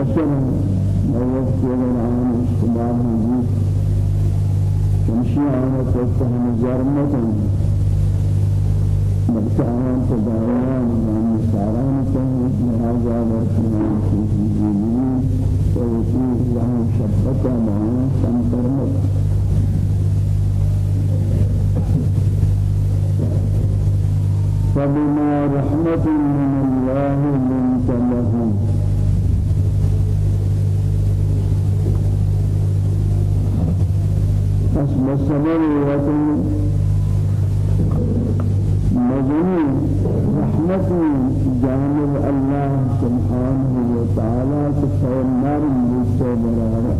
مفسر موقف العالم عن استماع مجيد تمشي عن تفتح مزارمة مبتعان تداريان من مساران تنهج هذا ورحمة في جميل توفيه له شبكة معنا تنترمت فبما رحمة من الله لنت لهم. والصبر وتن مجنون رحمته جانب الله سبحانه وتعالى تصور بالصبر على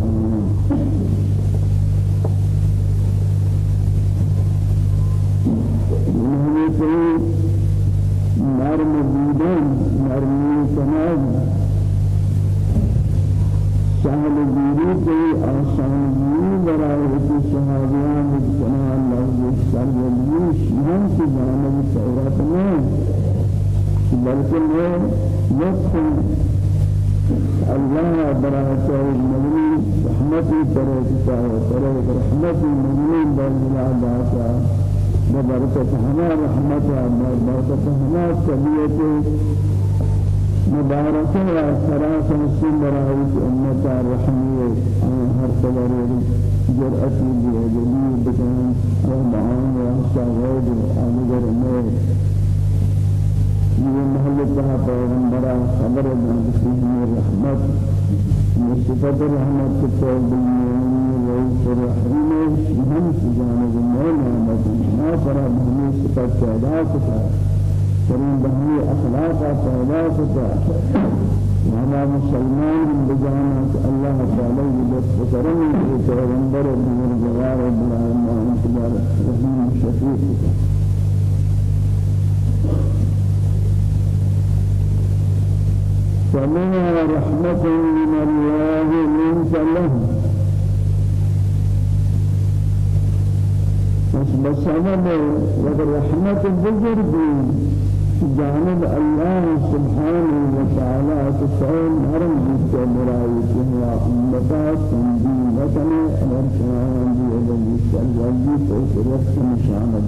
نرم بودن نرمی کنند سهل بیری که آسان بیری برای صحابیان جنا اللہ بیشتر ولیش ان کی جانب سورت میں بلکہ یہ لطف اللہ برات المغنی رحمت طریقتا ہے طریق رحمت المغنی بالجلالہ کا ببرکت ہما رحمت ببرکت ہما طبیعت. مبارکہ سراسر سندر آئیت امتا رحمیت ہر قدر جرأت لي جليل بكان ومعان وشاهد أنا جرمي یہ محل تہا پیغمبرہ خبر بسم الرحمت یہ صفت رحمت کے توبہ رئیس الرحیم ہم سجانب مولا مدن ما فرا بہنی صفت پیدا کتا کریم بہنی اخلاق پیدا کتا وہما مسلمان تعالی لطف کرم کے پیغمبر دین جوار ابراہیم انتبار رحیم شفیق فمنها رحمة من الله منك له. بس بسبب ورحمة بزرگی. جانب الله سبحانه وتعالى تسعون هرم جد مرائي كهوا أمتا تنبيه وطنه الارشان دي أبني سلوالي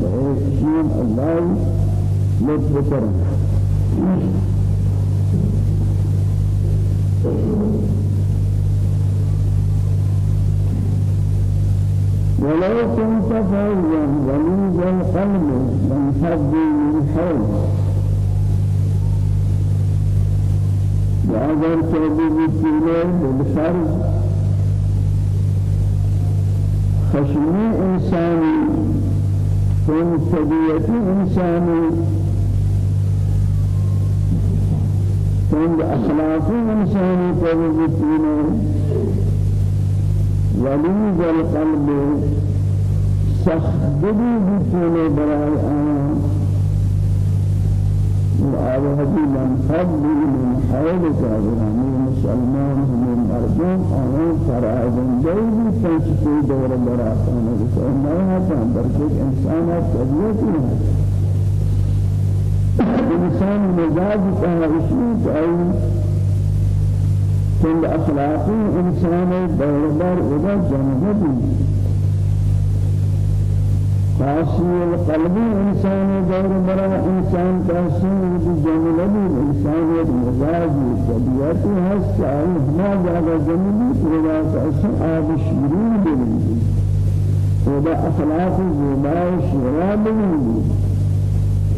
دعي شيء الله لطف کرم۔ ولو كنت فظا غليظ القلب لانفضوا من حولك وأگر توبه بكيله بالفرض خشمي إنساني كن طبيعة إنساني كن أخلاق إنساني توبه بكيله وليد القلب سخدبي بكيله براي آن. وآوهدي من فضل من حولك أبرامي مسلمان من مردم آيان فرائدن جيدي تنسكي دور براتان ما هاتان بركت إنسانات طبيعتي إنسان مزاج إشيء أي كل أخلاقي إنسان دور بر إذا جنبه خاصی القلبی انسان دور برا انسان تحسین بجملبی انسان مزاجی طبیعتی هست آئی ہما جاگا زمینی پردا تحسین آب شیرین بلندی ودا اخلاق زیبای شیرا بلندی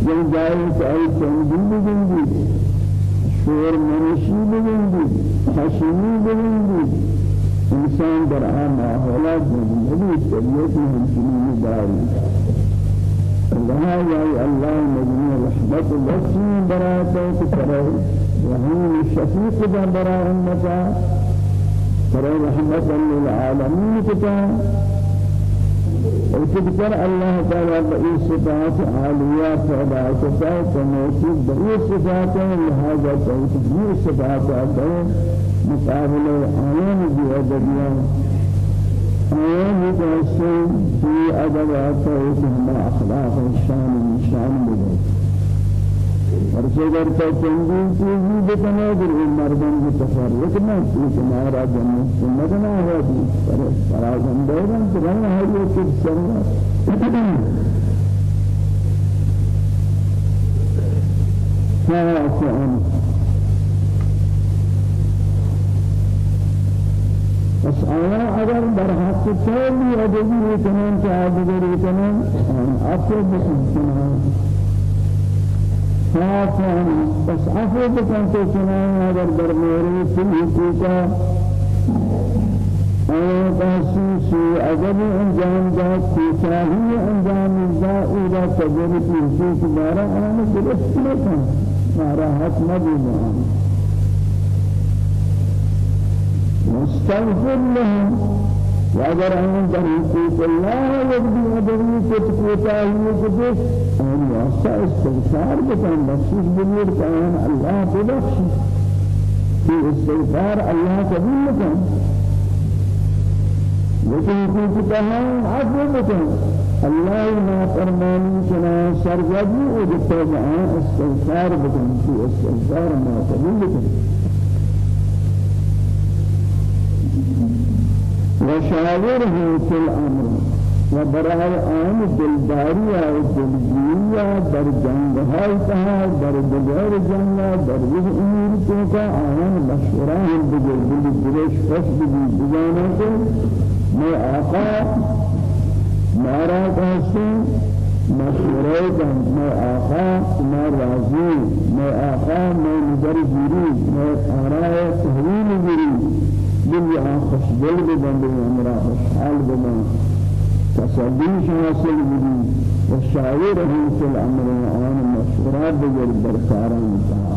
جل جائے کہ آئی تنبیل بلندی شور منشی بلندی خشمی بلندی انسان در آن ماحولات جنبی طبیعتی همچنین داری الله يا الله مجموع رحمت بسم براته كتره رحيم الشفيق برا أمتا ترى رحمة للعالمين كتاب وكذكر الله تعالى بأي صفات عالية فعلا صفات موصوف بأي صفات لهذا تنسبير صفات مقابل آيان بأدبيا آيان بأسن في أدبات وكما أخلاق الشان من شان بدأ ورسول تو تنظیم چیزی بکنے در این مردم کی تفرق نہ کی تمہارا جنت فرازم دیرن تو رہنا ہے یہ سنت ها بس آیا اگر در حق تولی ادبی کنن که ادبی کنن عفو بکنن صافا بس عفو بکن تو کنن اگر در میری سلی کا آیا تحسیسی ادبی انجام داد کوتاهی انجام داد ایرا تجربی حسیس دارا آن درست نکن. ناراحت نبینه واستغفر لهم. وأجر أن طريق الله يبدي أدري كتكوتا هي أن يعصى استغفار بكان بخشش بنير كان الله تبخش في استغفار الله قبول بكان لكن في كتاب عفو بكان الله ما فرماني كنا سرجدي وجتوا استغفار بكم. في استغفار ما قبول بكم وشاوره في الأمر. وبرای آن دلداری و دلجویی در جنگ های تها در دلار جنگ در وز امور کا آن مشورہ هم بجر دل دلش خوش بگی بجانا کو میں آقا مارا کہتے مشورہ کن. آقا میں راضی. میں آقا میں نظر گیری. میں آراء تحویل گیری. دل یہاں خوش دل ببندے ہمارا خوشحال ببندے تصدیش حاصل بھی وشاورهم في الأمر آن مشورات بجر برکاران تا.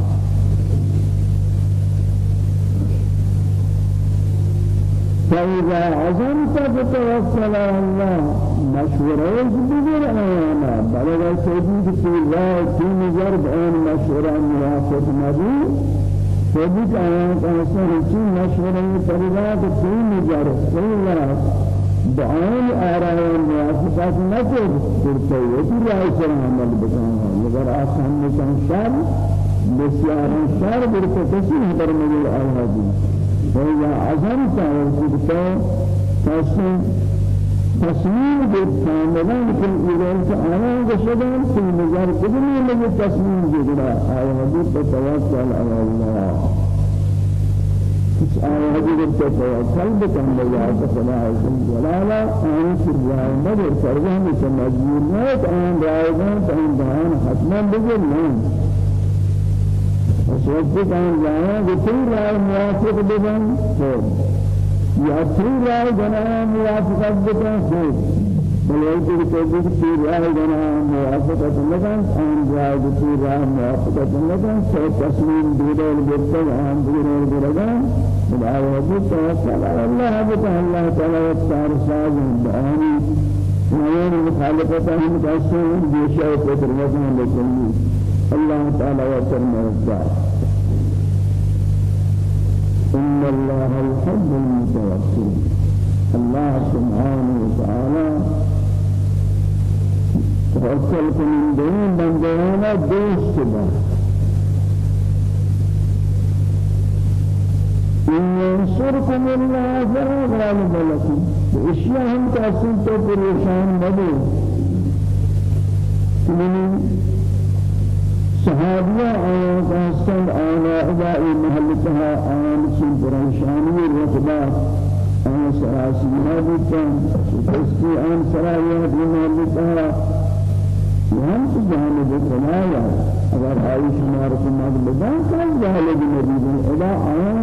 فإذا عزمت فتوكل على الله مشورات بجر آنا بلغ سيدي في الله في نجرب آن مشورة موافق نبي سيدي آيان كان سيدي مشورة فريضات في نجرب في الله دعائیں آرائے موافقات نہ کو کرتے ہیں کہ رائے سے عمل بتانا مگر آسان کان شر بسیار شر برکو کسی مجل آیا دی ویا عظم تعالی کو تسلیم تصمیم بود کاملا که ایران که آنان گشتن که نظر بدون لگه تصمیم گیرد آیا بود توکل علی الله. اس آیات کو توکل بکن یا خدا عزم جلالا آن کی رائے مگر ہم سے مجبور نہ آن رائے دیں آن بیان حتما بگل نہیں اس وقت آن رائے تین رائے موافق بگن تو یا تین رائے جنا موافقت بکن تو بلوي كل كذب في راه جنا موافقة لكن آن راه في راه موافقة لكن سو تسليم دير الجبل آن دير الجبل بالعوض توكل على الله بتاه الله تعالى وتعالى ساز نيان مخالفة هم كاسون بيشاء قدر وزن لكل الله تعالى وتعالى إن الله يحب المتوكلين الله سبحانه وتعالى توکل کنندے بندیانا دوست با إن ينصركم الله فلا غالب لكم. اشیاء ہم تحسن تو پریشان بدو صحابیہ آیا تحسن آیا ادائی محلتها آیا چین پریشانی رخبا آیا سراسی نبوتن شکستی آن سرائیہ دی محلتها. ہم تو جانب کمایا اگر آئی شمار کو مد بدان کل جانب نبی ادا آیا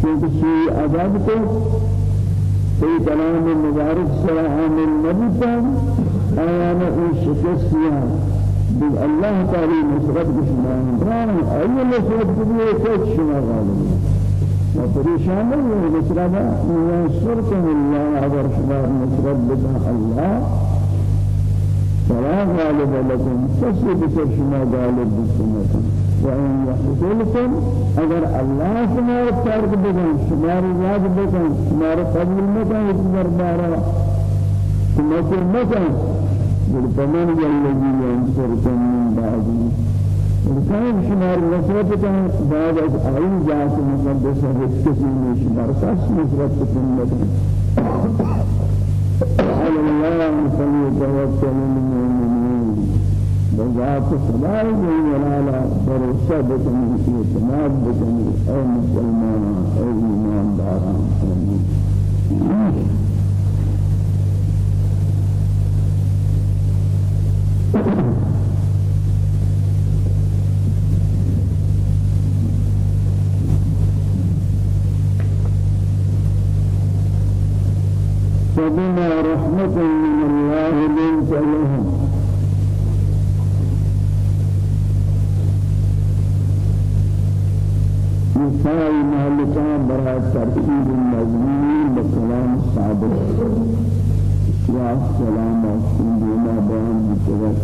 کیونکہ شیء عذاب کو کوئی کلام مبارک سے عامل نبی پر آیا نے ان شکست کیا بل اللہ تعالی نصرت کو شمار بران ای نصرت بھی ایک شمار غالب و پریشان نہیں ہے نصرت ينصركم الله اگر شمار نصرت بدا الله. فلا غالب لكم. كسي بسر شما غالب بسنكم وإن يحسنكم أجر الله شما ترك بكم شما رجاد بكم شما قبل مكان يتبر بارا. شما كر مكان بالفمن الذي ينصركم من بعده الكائن شما نصرتكم بعد أعين جاءت مقدسة كسي من شما رساس نصرتكم لكم على الله فليتوكل المؤمنين بذات صلاة ولا بروسة بكم اعتماد بكم أو مسلمان أو إيمان داران فبما رحمة من الله لنت لهم. مثال مهلكا برا ترتيب المزمين بكلام صادق يا سلام عليكم بما بيان بتوك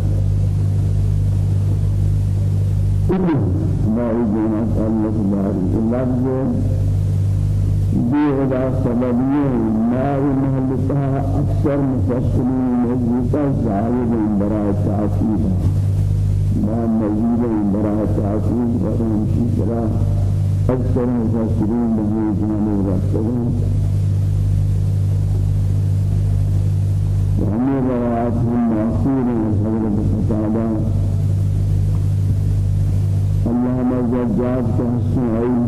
ما يجينا الله بارك الله بيغدا سببية ما محلتها أكثر مفسرين مجلسة زائد براءة تعطيل ما مزيد براءة تعطيل ورمشي كلا أكثر مفسرين مجلسة رسولين وهم روایات المعصور حضرت قتادة اللهم زجاج كهسن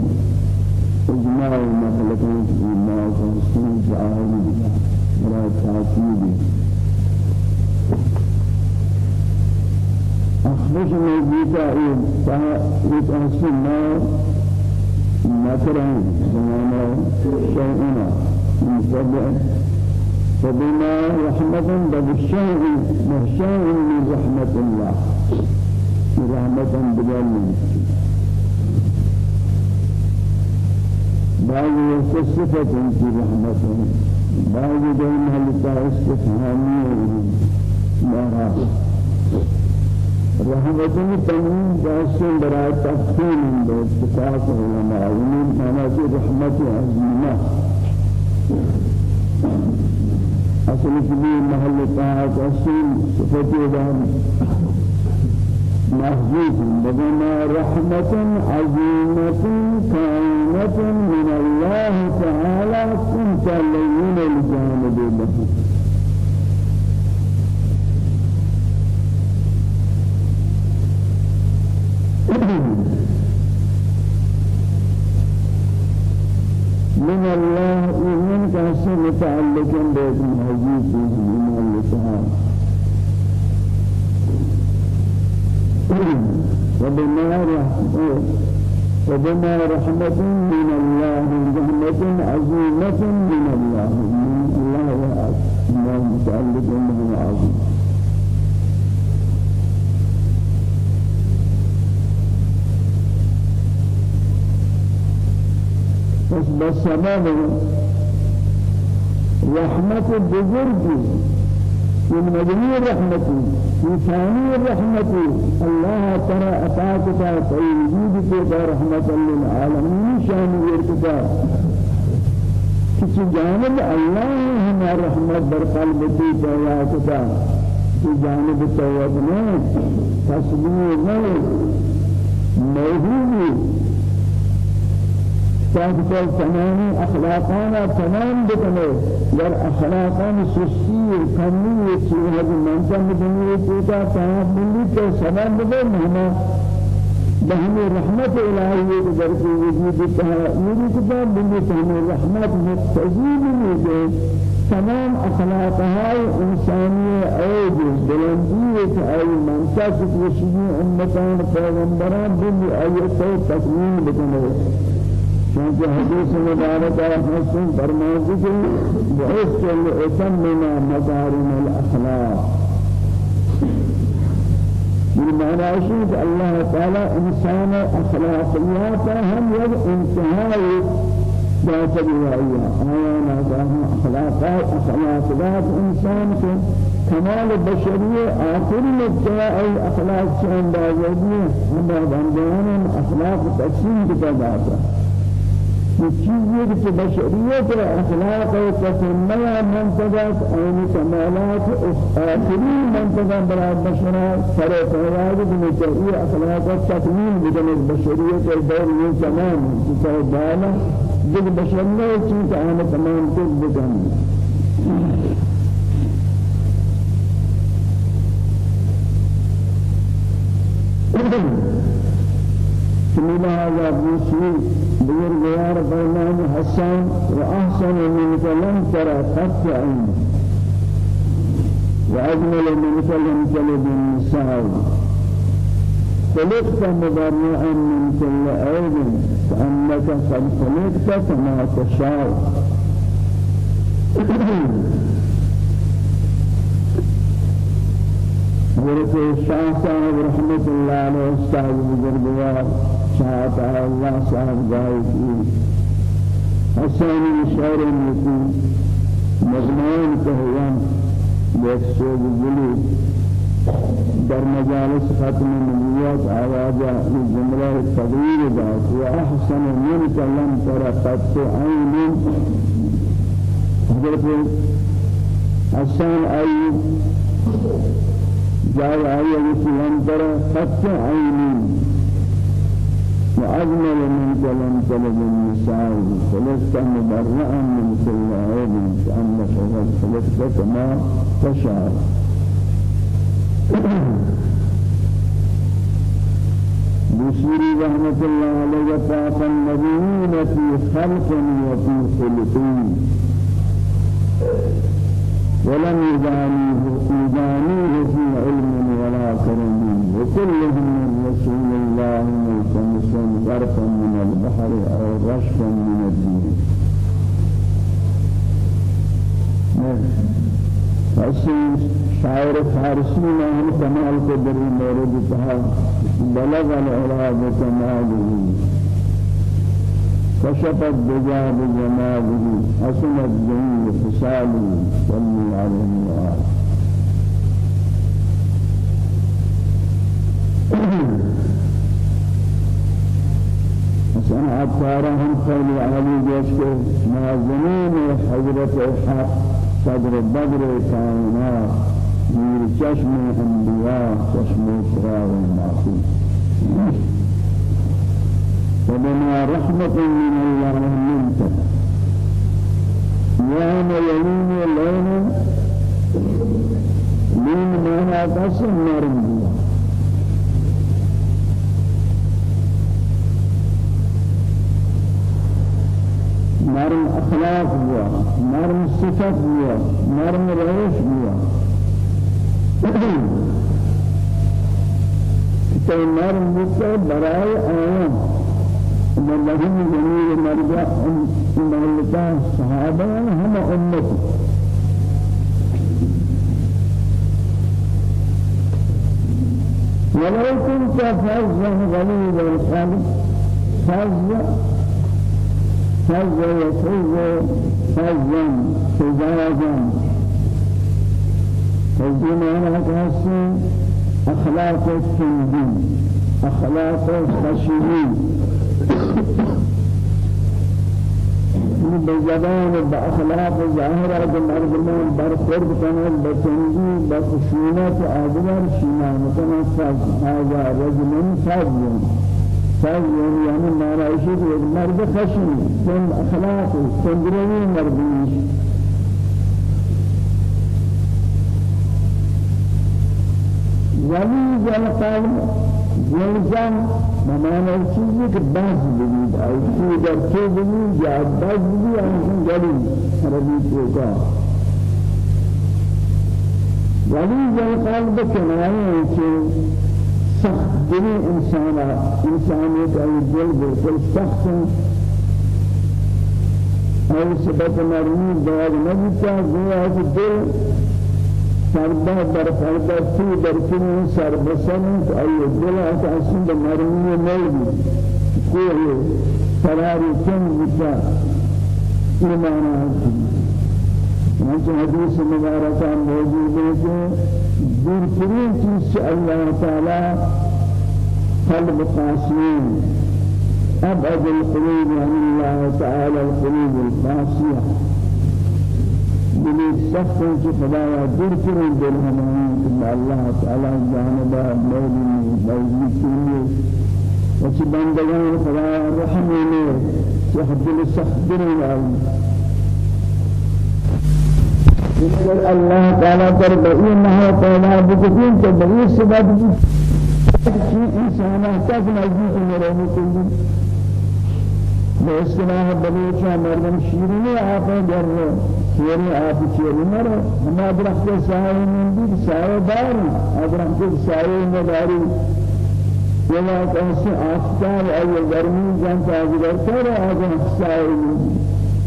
إجماع المخلوقات ما كهسن جاهل ولا تأكيد أخرج موجودة إيه فإذا ما مثلا زمانا شيئنا من سبع فبما رحمة بشيء بشيء من رحمة الله. رحمة بجل بعض صفة في رحمة بعض دائما لتاستفهامية ما رحمة تنين جاسم برای تفصیل باتفاق علماء. ومن معنى رحمة عظيمة أصل كبير محل طاعة أصل صفته دام محجوب بما رحمة عظيمة كائنة من الله تعالى كنت لين الجانب له من الله إيمان كاسر متعلق بيت الحديث من الله وبما وبما رحمة من الله رحمة عظيمة من الله من الله متعلق به عظيم بس بسبب رحمة بزرگی من مجموع رحمتي في ثاني رحمتي الله ترى أتاك في رحمة للعالمين شان يرتقى كسی جانب الله ہمیں رحمت در قلب تی پیدا کتا کی جانب توبہ میں تصویر میں موجودی تاکہ تمام اخلاقانا تمام بکنے در اخلاقان سستی کمی چیز منظم دنیا چیتا تمام ملی کے سبب بے مہما بہمی رحمت الہی کے در کی وجود تہا میری کتاب بلی تمام رحمت مقتضی بھی تمام اخلاق هاي انسانية عيب بلندية اي منطقة وشيء امتان پیغمبران بلی آیت تکمیل بکنه چونکہ حدیث مبارک حسن فرمائے کہ بعثت لأتمم مكارم الأخلاق۔ بالمعنى شيء الله تعالى إنسان أخلاقيات هم يد انتهاء ذات الوعية آيانا ذاهم أخلاقات إنسان في كمال البشرية آخر أي أخلاق شان باوجودية هم بندان أخلاق تقسيم كتاباته چیزی که بشریت را اخلاق و تسمیا منتظر این کمالات آخری منتظر برای بشرا سر فراغ بنیته ای اخلاق و تکمیل بدن بشریت دور یہ تمام چیزا بالا جب بشریت چیز آن تمام تک بدن من هذا بشيء بزرگوار فرمان حسان وأحسن منك لم ترى قط عين وأجمل منك لم تلد النساء خلقت مبرئا من كل عيب كأنك قد خلقت كما تشاء حضرت شاہ صاحب رحمت اللہ علیہ استاد بزرگوار. شاہت اللہ صاحب گائے کی حسین مشعر نیتی مجمعین کہوان بیک سوگ جلی در مجالس ختم النبوات آواز الجملة التغيير ذات وأحسن منك لم ترى قط عين حضرت حسان أيوب جاء آية لم ترى قط عين وأجمل منك لم تلد النساء خلقت مبرئا من كل عيب كأنك خلقت كما تشاء. بشير رحمة الله عليه فاق النبيين في خلق وفي خلقين ولم يدانيه في علم ولا كرم وكلهم من رسول الله ملتمسا غرفا من البحر أو رشفا من الدين. فاسم شاعر فارسی میں ہم کمال کو در مورد کہا بلغ العلا بکماله كشفت بجاب جماله. حسنت جميل خصاله. صلى عليه وآله. مثلا عطارا هم خيل عالي جيش کے نازنین حضرت حق صدر بدر كائنات نور چشم انبیاء چشم اسراء المعصوم فبما رحمة من الله منك. يوم يلين الليل لين مانا قسم مرم نرم اخلاق ہوا نرم صفت ہوا نرم روش ہوا تو نرم بکر برائے آیام من لهم جميع مرجع مملكة صحابة هم أمته ولو كنت فظا غليظ القلب فظا فز يفز فزا فزاجا فزي معنى كاسي أخلاق السندين أخلاق الخشيين بزبان بأخلاق ظاهرة بمردمان برخورد كان بسنجي بخشونة آدمار شينا مثلا فز هذا رجل فز فاز يعني ما رأيش مرد خشن من أخلاق سندري مرديش وليد القلب جلزم بمعنى چیزی که باز بگید. ایشی در تو بگید؟ یا باز بگید انشون گلی عربی توکا. وليد القلب کنایه که سخت دلی انسان انسانیت ای دل بالکل سخت ای سبب نرمی دعا نبیتا گویا کہ دل سردا بر فردا سی در کنی سر بسن. ای دل ات اسند نرمی نیلی کوئی فراری کن بیتا ایمان آتی چنانچہ حدیث مبارکہ موجود ہے کہ دور ترین چیز سے اللہ تعالی قلب قاسمين أبعد القلوب عن الله تعالى القلوب القاسية بلي سخت في خدايا دل همين إلا الله تعالى جانبا مولي مولي كله وشي بندگان خدايا رحمه سخت دل سخت دل اگر اللہ تعالیٰ پر بئی نہ پیدا بکتین تو بئی سبب إنسان تک نزدیک مرمی کلی به اصطلاح بلوچا مردم. شیرینی آپ در شیری آپ شیری مرو ہم درخت سایه من دید سایه داری. درخت سایه نداری ولا کسی آفتاب ای گرمی جان تاجر کرے آدم سایه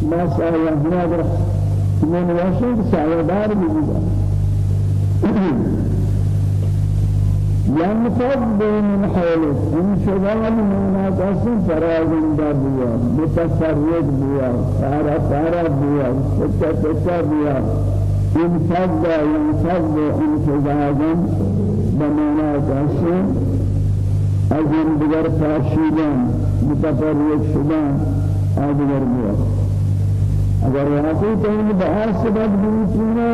ما سایه ندارد من واشد سعادار بيجا ينفض من حولك. إن شغال من قسم فراغ بيا متفرد بيا فارا فارا بيا ستا ستا بيا ينفض ينفض انفضاضا بمعنى قسم أجن بغير فاشيدان متفرق شدان آدگر بیا اگر واقعی تین بہار سبب بیتینا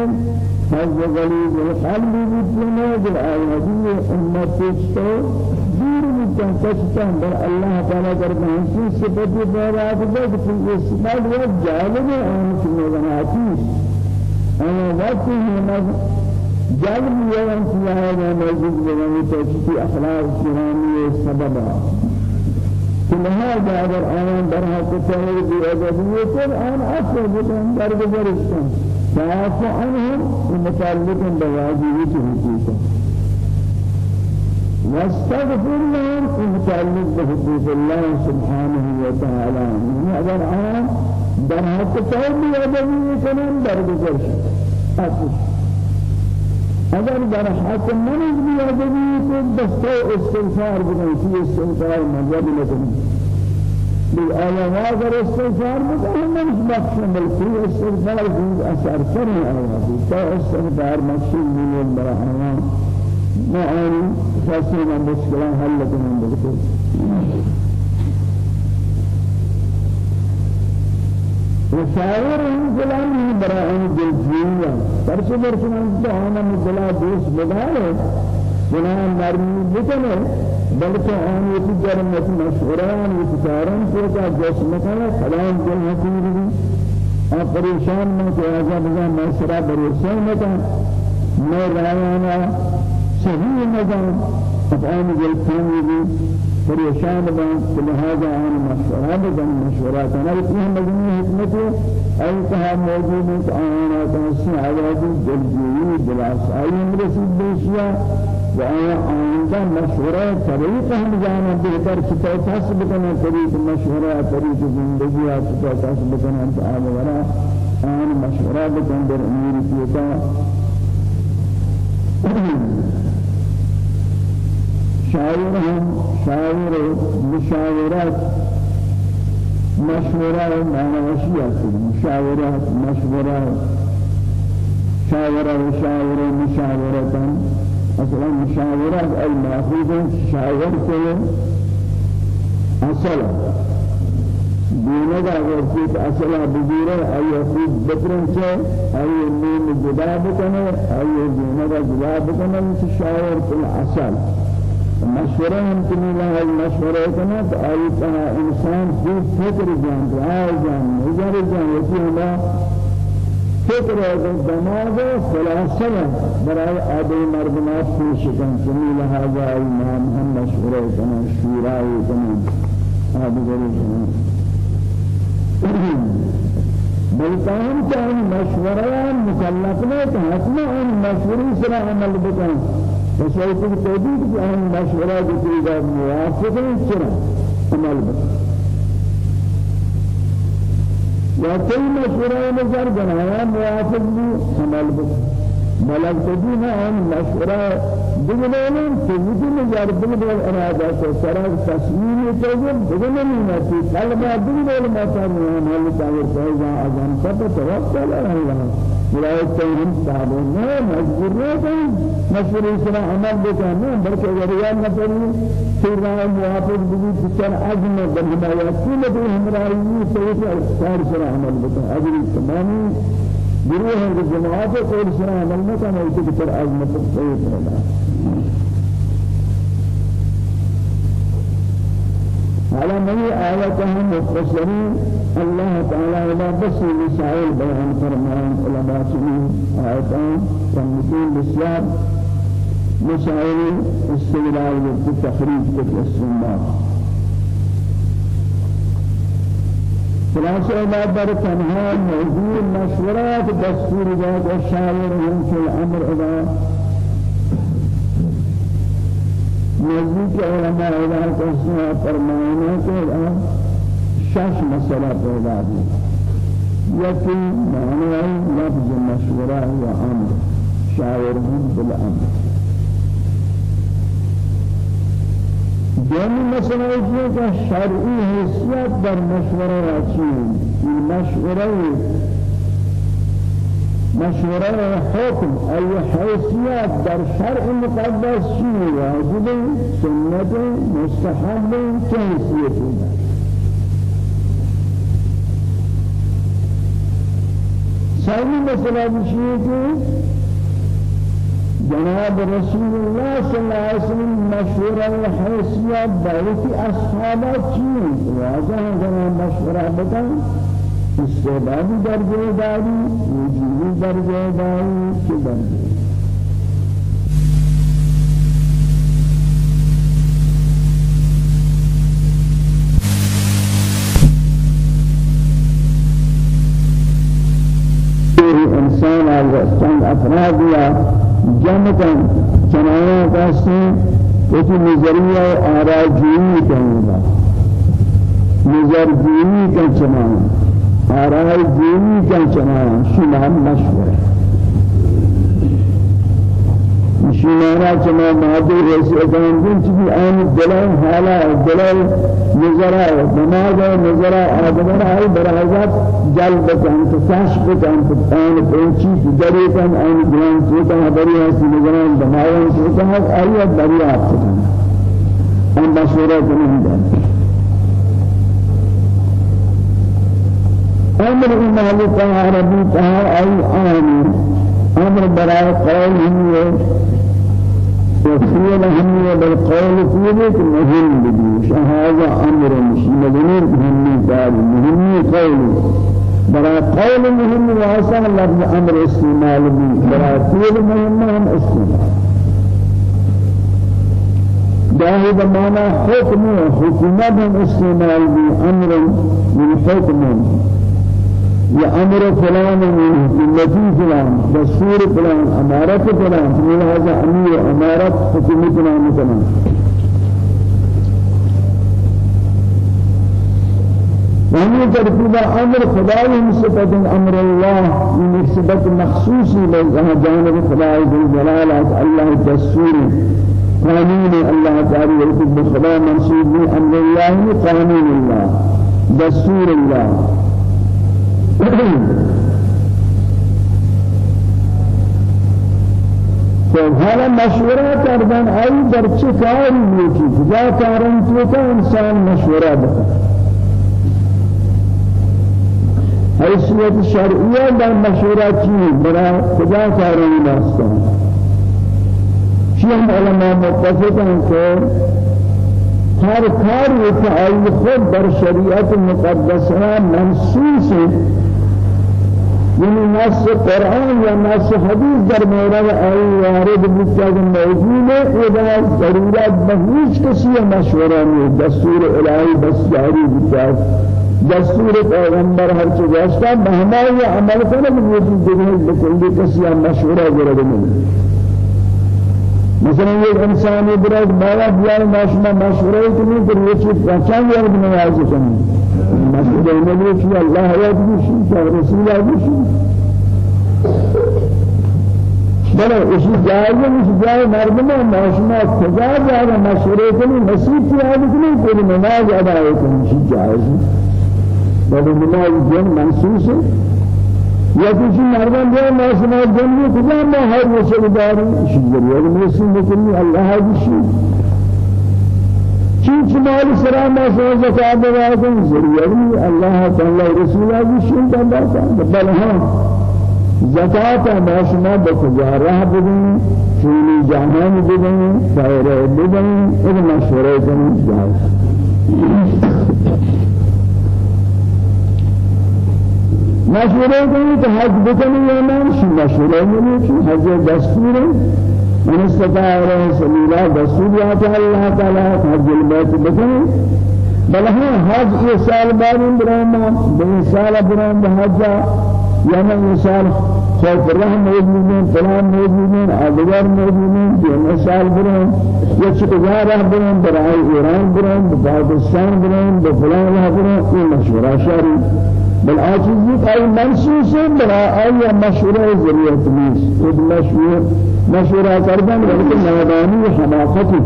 حض غلیظ القلب بیتینا در آیاتی امت تجتو دور بیتن تجتن در اللہ تعالی در بہنسی بارات بد کہ یہ صفت وہ جالب کی مغناطیس أنا وقتی ہمیں جالب یہ ان کی آیات موجود بنائی تجتی اخلاق سبب لهذا اگر آن در حق تغیر بیادبیت آن اصل بکن در گذرشتن فعفو عنهم متعلق بواجبی حقوقا واستغفر لهم متعلق بحقوق الله سبحانه وتعالى اگر آن در حق تغیر بیادبیت در گذرشتن اصل اگر در حق من بیادبی تو دسته استغفار بکنی چی استغفار مجاب نکنی. بل آیا اگر استغفار بکنی؟ من بخشم بلکی استغفار بود اثر سری آیا تا استغفار مقصود میلیم برای آیا ما آنی خاصی من مشکلان حل کنیم بلکی وشاورهم كلامي براءهم جلجيا فرش برشنا دعانا مدلا دوس بداره بنا مرمي بكنه بلکہ آن یہ جرمت مشوران یہ چارن کو کا جسم کا کلام دل حکیم بھی اور پریشان میں کہ آجا بجا میں سرا میں تھا میں رایانا صحیح نظام اب آن بھی پریشان بن لہذا آن مشورہ بن مشورہ کرنا اتنی مدنی حکمت ہے ای کہا موجود ہے کہ آنا تنسی آوازی دلجوئی بلاسائی مرسید بیشیا و آیا آئندہ مشورہ طریق ہم جانا بہتر چطور تحصب کرنا طریق مشورہ طریق زندگی چطور تحصب کرنا تعالی ورا آن مشورہ بکن در امیر کیتا شاعر هم شاعر مشاورات مشورة معنى وشيات مشاورات مشورة شاورة وشاورة مشاورة أصلا مشاورات أي مأخوذ شاور كله أصلا دینه اگر کوئی أصلا بگیره آیا خود بکرن چه آیا نیم جدا بکنه آیا دینه جدا بکنه شاور کل اصل مشورہ ہم تمہیں لہا مشورہ کرنا تو آئی کہا انسان خوب فکر جان رائے جان نظر جان اسی ہما فکر ہے دماغ خلاصہ برای آدھے مردمات خوش کن تمہیں لہذا امام ہم مشورہ کرنا شورائی کرنا آدھے کرنا بلکہ ہم چاہیں مشورہ مکلف نہیں حتما ان مشوری سرا عمل بکن فشاید که توجیه که آن مشوره دیگر موافق چرا عمل بکن یا کوئی مشوره نظر بنایا موافق بھی عمل بکن ملک تجینا آن مشوره بگنالن توجیه نظر بگنال إرادة سے سرا تصمیم توجیه بگنالی نتی قلبا بگنال ما تانی عمل تاور فیضا ازم سب توکل اللہ برای تیم صاحب نه مجبور نہیں مشورے سے عمل بکنا بلکہ ذریعہ نہ پڑی پھر رہا موافق بھی بچن عزم بنما یقین بھی ہمراہی سے کار سے عمل بکنا اجر تمامی گروہ ہیں جماعت کو سے عمل نہ کرنا اس کے عزم پر على من آياتهم مختصرين. الله تعالى إلى بس مسائل بيان فرمان علماء سنين آياتهم ومثل بسيار. مسائل استغلال بالتخريج في السنة. خلاصة ما تنها موضوع مشورات دستور ذات الشاعر هم في الأمر إذا نزدیک علماء اعلان کرتے فرمانے کہ شش مسئلہ پیدا ہے یکی معنی لفظ مشورہ و أمر شاورهم بالامر دومی مسئلہ ہے کہ شرعی حیثیت در مشورہ این مشورہ مشورة حكم أي حيثيات در شرع مقدس شيء واجب سنة مستحب كيفية ثاني مسألة بشيء جناب رسول الله صلى الله عليه وسلم مشورة الحيثيات بيت أصحابه شيء واجه جناب مشورة بكم استعدادی درجه داری وجودی درجه داری چه درجه انسان از چند افراد یا جمع کن چنانه کسی کسی نظریه آراجویی کنید نظرجویی کن چنانه آرای دینی کن چنان شما مشهور شما چما مادی رسی اکان دین چی آن دلائل حالا دلائل نظرہ نماز نظرہ آدمان آئی برازات جلب کن تو کشف کن تو آن پوچی تو دری کن آن جلان تو کن بری ہستی نظران دماغان تو کن آئی دریافت کن. آن مشورہ کنن دن أمر مالك عربي كها أي آمين. أمر براء قول هي وفيل هم بالقول فيه مهم بديش. هذا أمر مش مدني مهم دار مهم قول. براء قول مهم واسع لفظ أمر استعمال به براء فيل مهم هم استعمال. داهي بمعنى حكم حكومة استعمال أمر من حكم. أمر فلان التي فلان دستور فلان امارت فلان لهذا امیر امارت حکومت فلان فلان. وهي ترتيب أمر خداي نسبة أمر الله من نسبة مخصوص إلى جانب خداي ذو جلالة الله دستور قانون الله تعالى يكتب خدا منصوب من أمر الله قانون الله دستور الله. حالا مشورہ کردن آئی در چه کاری میکی کجا کارن تو که انسان مشورہ بکن. حیثیت شرعیه در مشورہ چی؟ برا کجا کارن داستان چیم علماء متفقن که کاری که آئی خود در شریعت مقدسه منصوص یعنی نص قرآن یا نص حدیث در مورد آئی وارد بکتاز موجود ہے اذا ضرورت بہیچ کسی مشورہ میں دستور الہی بس جاری بکتاز دستور پیغمبر ہر چیز ہے مہما یہ عمل کرنے کی دیکھنے لکلی کسی مشورہ ضرورت نہیں مثلا ایک انسان برای بالا بیای ماشما مشوره کنی یه چیز پہچان یاد نمازی کنی مشوره نمیشه که الله یاد بشی که رسول یاد بشی بله اسی جایه اسی جایه مردم ماشما کجا جایه مشوره کنی نصیب یاد کنی که نماز ادا کنی اسی جایه بله نماز جن منسوس ہے یا کسی مردم بیا ماشما جنبی کجا؟ ما هر داری شجری اگر مسئله بکنی الله بشی چین چمال سلام ما زکات بوادن ضروری الله تعالی رسول بشی دنبال بل ها. زکات ماشما بکجا راه بدین چونی جهان بدین خیر بدین این مشوره کنید مشورے کریں تو حج بکنی یا نام شی مشورے نہیں کہ حج دستور من استطاع سبیلا دستور یا اللہ تعالی حج البیت بکنی۔ بل ہاں حج یہ سال بعد برہما بے سال برہما حج۔ یا یہ سال خوف رحم موجودین فلان موجودین آدگر موجودین یہ سال برہم۔ یا چکزار رہ برہم برائے ایران برہم پاکستان برہم بفلان رہ برہم یہ مشورہ شاری۔ بل آجزیت آئی منسوس ہے بلا آئی مشورہ ضرورت نیس اد مشورہ مشورہ کردن بلکہ نادانی حماقتی.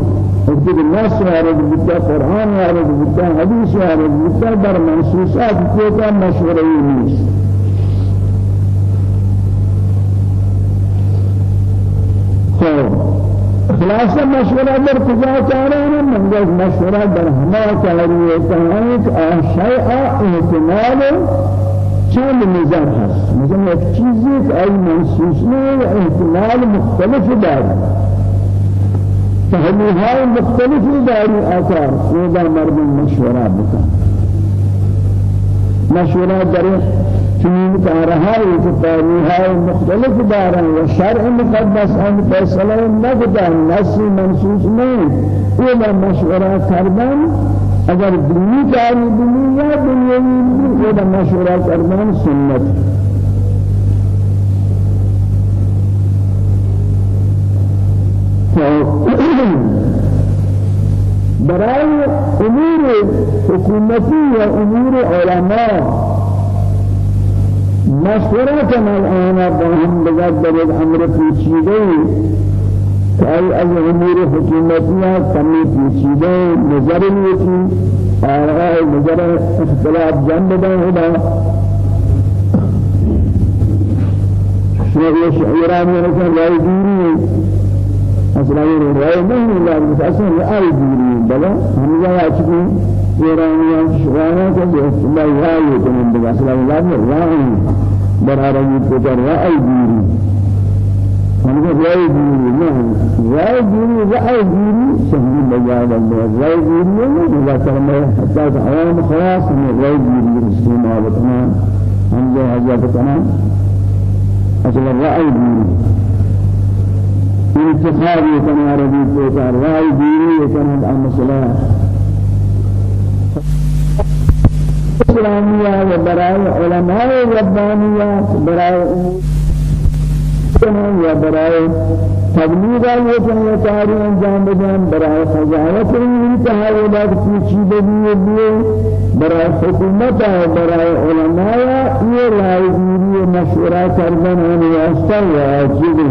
اکتب الناس عارض بتا قرآن عارض بتا حدیث عارض بتا در منسوسات کیتا مشورہ نیس خیر خلاصہ مشورہ در کجا چاہنا من گوش مشورہ در ہما چاہیے کہ آشیاء احتمال چند نظر هست. مثلا ایک چیزی که ای منصوص نه احتمال مختلف داره تحلیل های مختلفی داری آثار خدا مردم مشورہ بکن. مشورہ در چنین کارهای تاریخ مختلف دارن و شرع مقدس آن فیصله نکردن نصی منصوص نہیں اولا مشورہ کردن اگر دینی کاری دینی یا دنیوی اولا مشورہ کردن سنت. برای امور حکومتی و امور علماء مشورہ کمال آنا باہم بگاد برد أمر پیچیدے کہ ای. از امور حکومتیاں کمی پیچیدے نظر لیتی آرائی نظر اختلاف جنب شیخ شعیرانی رکھن رائی دیری أصلا یہ رائے نہیں لیکن أصلا رائے دیری بلا ہم جا چکی ایرانیان شوانا کہ اللہ رائے کنن بلا أصلا رائے برارمی پتر رائے دیری ہم کو رائے دیری نہیں رائے دیری رائے دیری صحیح بجائے اللہ رائے دیری نہیں اللہ کرمے حتی کہ عوام خلاص ہمیں رائے دیری رسول مالتنا ہم جو حضرت کنا أصلا رائے دیری انتخاب يكون عربي كوتا رأي ديني يكون المسألة إسلامية وبراء علماء ربانية براء يا براء تبلیغ یا کاری انجام بدن برای خزانت انتها ولاد پیچیده بیه برای حکومت برای علماء یہ رائے گیری مشورہ کردن ان واسطہ واجب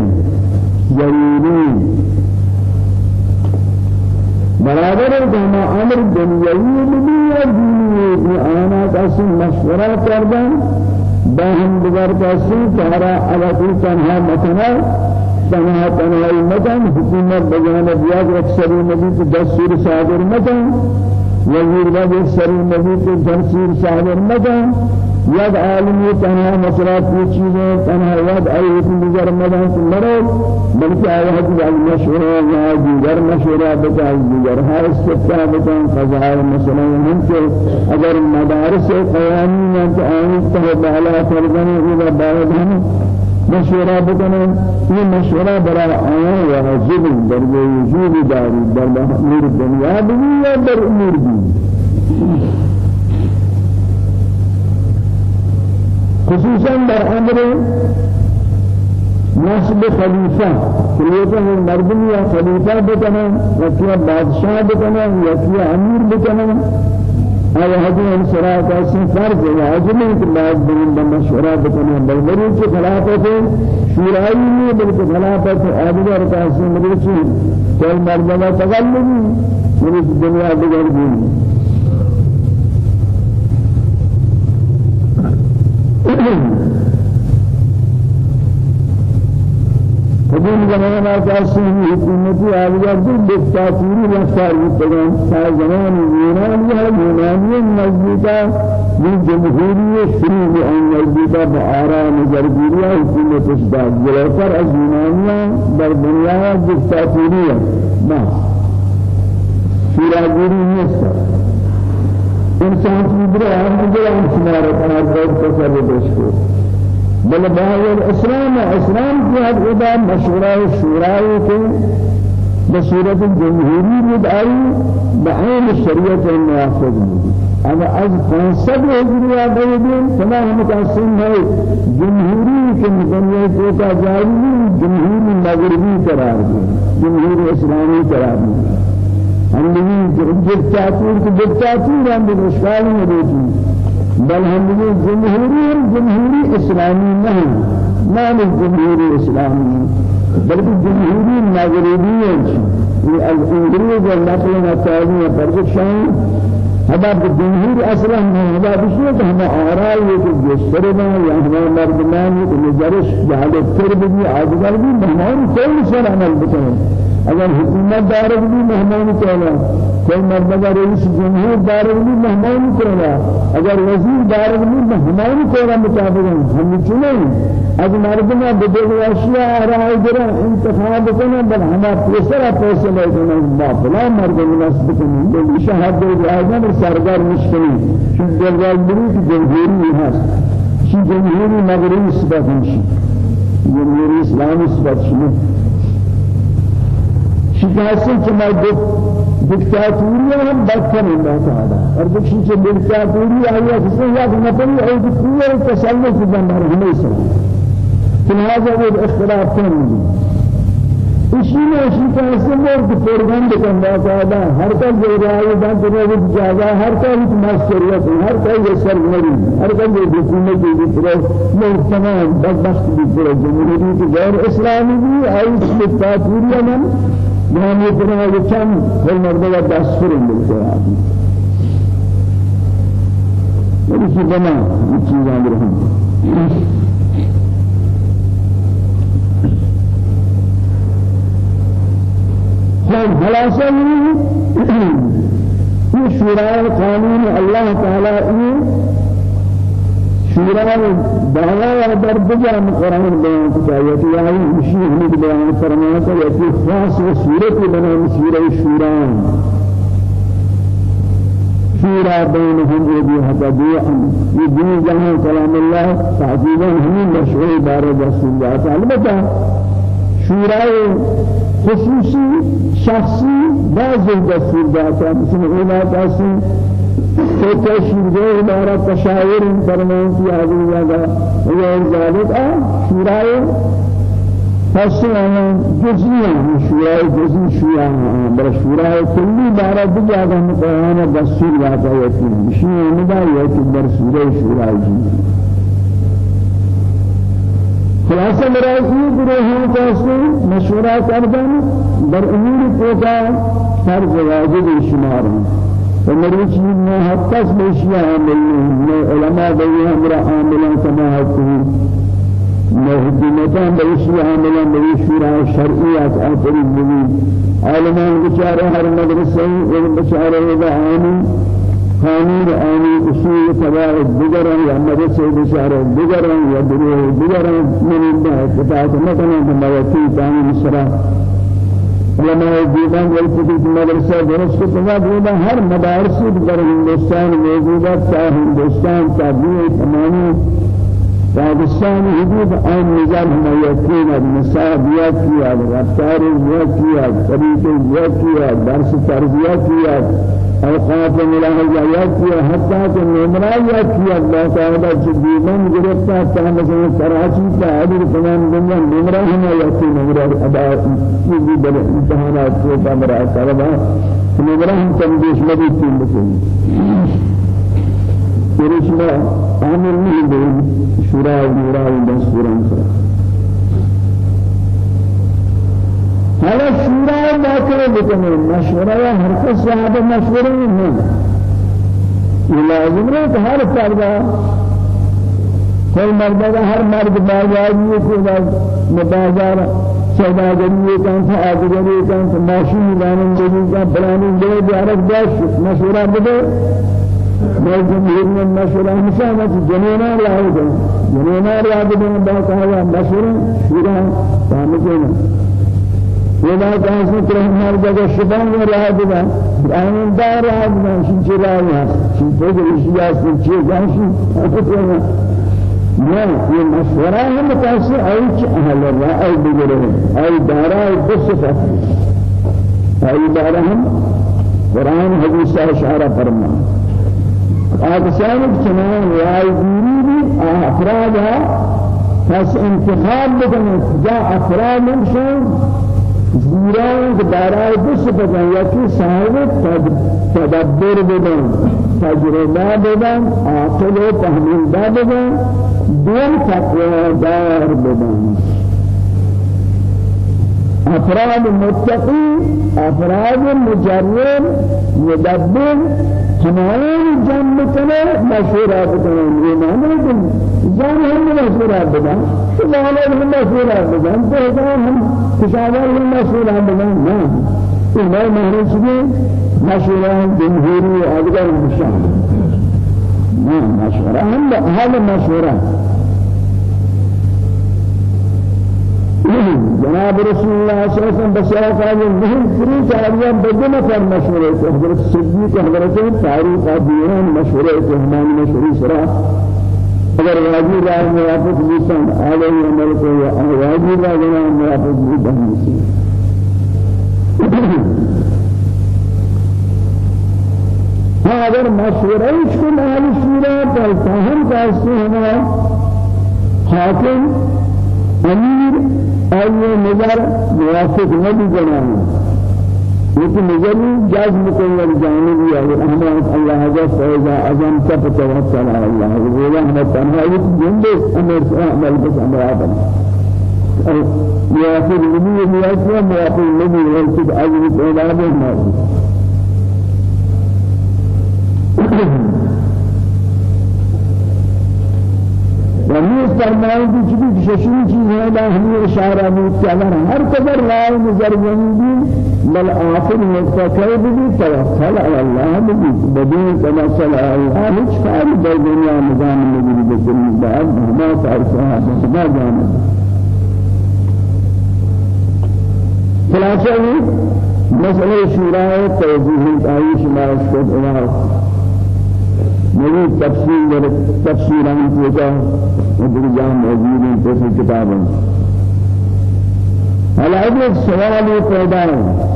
ضروری برابر جمع آمر دنیوی بھی یا دینی آنا کسی مشورہ کردن باہم دیگر کسی تارا علاقی تنہا متنا تنہا تنہائی متن حکومت بجانب یاد اکثری نبی تو دستور صادر متن وزیر بعد اکثری نبی تو دستور صادر متن یاد عالمی تنها مسئلہ کی چیزیں تنها یاد ایت دیگر مدان سے مرد بلکہ آیات از مشورہ یا دیگر مشورہ بتا دیگر ہر سکتا بتا قضاء مسئلہ ہم کہ اگر مدارس قوانین تو آیت تہ بالا کردن إلى بعد ہم مشورہ بکنے یہ مشورہ برا آیا واجب در وجود داری در امور دنیا بھی یا در امور بھی خصوصا در أمر نصب خلیفہ خلیفہ میں مردم یا خلیفہ بکنن یا کیا بادشاہ بکنن یا کیا امیر بکنن حضور انصراف کا اسم فرض واجب ہے کہ بعد دین بمشورہ بکنن بلبری کے خلافت شورائی نہیں بلکہ خلافت آدھگر کا اسم مدرسی کل مردمہ تغلبی میری قدیم زمانہ جاسی حکومتی آلیات دل دکتاتوری رفتار بودن تا زمان یونان یا یونانی نزدیکا من جمهوری شروع ان نزدیکا با آرام جرگیری حکومت اشداد جلوتر از یونانیا در دنیا دکتاتوری بس شیراگیری نیست انسان کی در آن آن شمار کنار بود تصرفش کو بل باید الاسلام إسلام کی حد ادا مشورہ شورای کے بصورت جمهوری مدعی بعین شریعت الموافق اما از بیدین تمام متاثر ہے جمهوری کے دنیا کو کا جاری جمهوری مغربی قرار دی جمهوری اسلامی قرار بھی دیکتاتور کی دیکتاتور ہم بھی مشکل میں دیتی بل ہم بھی جمہوری جمہوری اسلامی نہیں نام جمہوری اسلامی بلکہ جمہوری مغربی ہے یہ الانگریز اور نقل نتاجی پرکشان هذا بالجمهور أصلا هذا بشيء هم آراء يك جسرنا يا هم مردمان يك نجارش جهل التربية بي مهمان كل سنة عمل بتوعه اگر حکومت دارد بھی مہمان کہنا کوئی مرتبہ رئیس جمهور دارد بھی مہمان کہنا اگر وزیر دارد بھی مہمان کہنا مطابق ہم چنیں۔ از مردم بدل اشیاء رائے درا انتخاب کرنا بل ہما پیسرا پیسے لے دینا با فلا مردم نسب کرنا بل شہاد دے گا سرگار مشکلی چون درگار بری کی جمهوری ہے شی جمهوری مغربی صفت شی جمهوری اسلامی صفت شی شکایت کہ میں دیکتاتوری ہم بدتر اللہ تعالی اور بخشی کہ دیکتاتوری آئی ہے کسی یا کہ نتنی ہے کہ پورے تسلط بندر ہمیشہ لہذا وہ اختلاف کرنے اسی میں اسی کا استعمال کہ پروگرام کرنا چاہتا ہر کا جو رائے بند کی جگہ ہر کا ایک مشروعیت ہر کا یہ سرگرمی ہر کا یہ حکومت کی طرف یہ تمام بدبخت بھی پورے جمہوریت غیر اسلامی بھی آئی اس میں تاثیر من نام چند ہر مرتبہ دستور میری سی بنا چیزاں رہوں خب خلاصہ یہ شورا قانون اللہ تعالی یہ شورا دعوا و در بجان قرآن کیا کہ یہ مشی ہمیں بیان فرمایا کہ یہ خاص صورت بنا شورا شورا شورا بينهم يدي هتبيعا يدين جهان كلام الله تعجيبا هم مشروع دار رسول الله تعالى شورا خصوصی شخصی بعض دستور داتا مثل اولا کسی تو تشیر دے ہمارا تشاور فرمان کی آدمی لگا یہ ذالک آ شورای فسوانا جزیاں شورای جزی شورا بر شورای کلی بارا بجاگا مقانا دستور داتا یکی شیعہ مدار یکی در سورہ شورای جزی خلاصہ مرازی گروہوں کا سے مشورہ کردن امور کوتا فرض واجب شمار. ومریچ من حقس بشیاء عاملین علماء بئی ہمرا عاملان سماحتی محکمتان بشیاء عاملان بئی شورا شرعیات آتری بلی عالمان بچارے ہر مدرسے بچارے آمین قانون آنی اصول تبع دیگران یا مدرسه بشاره دیگران یا دروه دیگران من این اطاعت نکنه بمواتی قانون سرا علماء دیوان والکتب مدرسة درست کنه بوده هر مدارسی در هندوستان موجود است تا هندوستان تا دیو تمامی پاکستان حدود آن نظام حمایتین نصابیات کیا رفتار کیا طریق کیا درس تربیت کیا اوقات ملاحظات کیا حتی کہ نمرائیات کیا اللہ تعالی جدیدن گرفتا تا مثلا کراچی کا عدل تمام دنیا نمرہ حمایت کی نمرہ ادا کی بل امتحانات کو کامرہ طلبہ نمرہ ہم تنبیش مدی تین بکنی پرشنا عامل نہیں دے شورا نورا سره هذا شورا باطل بکنه مشورة یا هر کس صاحب مشورة نہیں. یہ لازم ہے کہ ہر فرد کوئی مرد ہر مرد بازاری کو بازار سوداگری آگری کان تھا ماشین رانندگی کا بلانی دے دیارت داش مشورہ بده جمہور میں مشورہ ہمیشہ میں جنینا دیں جنینا دیں بہت آیا مشورہ شورا سامنے ولا كان سكر هنر جگہ شبان راه دینا آمین دار راه دینا شین چرا شین تو اشیاء سے چیز جانشی اپنے ما یہ مشورہ ہے متاثر ایچ اہل رائے بگرے آی دارا بصفت آی دارا ہم قرآن حدیث اشارہ فرما آدسان چنان رائے دیری بھی افراد پس انتخاب بکنه جا افراد شن زیران دارای دو صفتان یکی صاحب تدبر بدن تجربه بدن عاقل و تحمیل بدن دون تقوی بدن. افراد متقی افراد مجرد مدبر تمام جنب کنه مشورات کنه ایمان کن جان هم مشورات بدن سوال هم مشورات بدن تو هم کشاور هم مشورات بدن نه. ایمان مهرش کی مشورات جمهوری ادگر مشان نه مشورات هم هذا مشورات جناب رسول الله صلى الله عليه وسلم بشارة قال ذهن سری چاریاں بدن پر مشورے سے حضرت صدیق حضرت تاریخ دیوان مشورے سے ہماری مشورے سرا. اگر واجی راہ موافق بیسن آلے عمل کو یا واجی راہ جناب موافق ہاں اگر مشورہ اس کو محل شورا پر فاہم کا اس حاکم امیر أي نظر موافق نبي جنانه لیکن نظری جازم کوئی جانب یا رحمت اللہ جل فیضا عظم تب توکل علی اللہ ولا ہم تنہا جند أمر عمل بس أمر آدم. موافق نبی موافق نبی ولكن عظم أولاد موافق. ومی فرمائے کہ چیز ششمی چیز ہے لا ہمیں اشارہ بھی کہ اگر ہر قدر رائے نظر بھی بل آخر مستقر بھی توکل اللہ بھی بدون توکل اللہ ہیچ کاری در دنیا نظام نبی بکلی بعد ہما فارسہ بسما جانا خلاصہ مسئلہ شورا توضیح آئیش ما اشکت میری تفسیر در تفسیر ہم پوچھا ادھر جان موجود ہیں جیسے کتاب ہیں۔ حالات ایک سوال پیدا ہے۔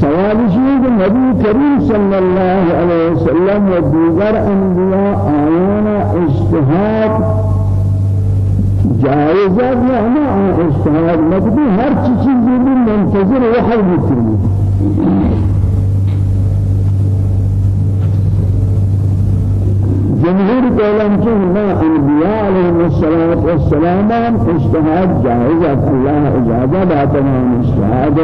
سوال یہ کہ نبی کریم صلی اللہ علیہ وسلم و دیگر انبیاء آیان اجتہاد جائزہ یا ہمیں اجتہاد مکبی ہر چیز بھی منتظر وحی بکرنی جمهور قولن کہ ما انبیاء علیہ الصلوۃ والسلام اجتهاد جائز الله اجازه داتنا اجتهاد